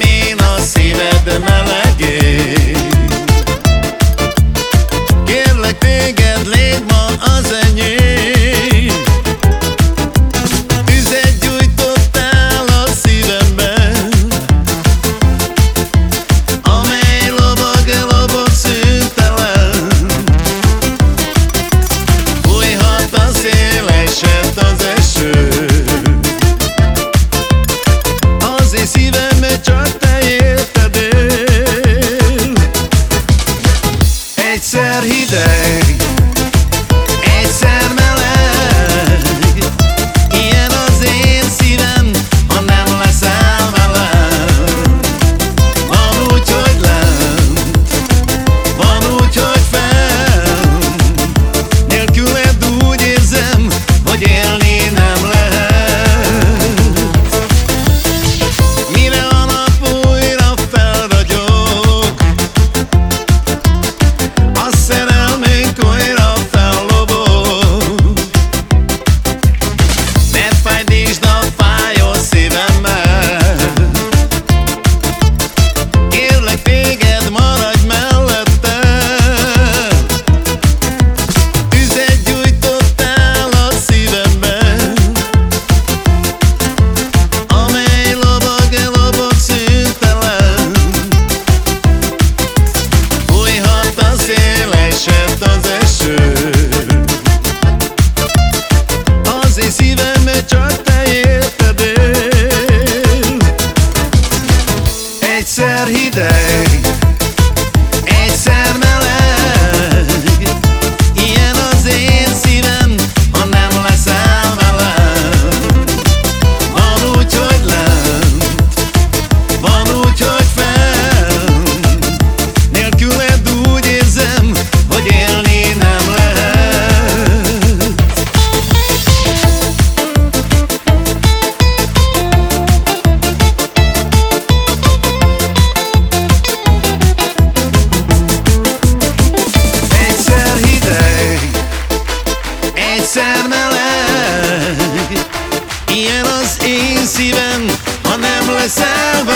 én a szíved meleg csak te érted él Egyszer hideg myself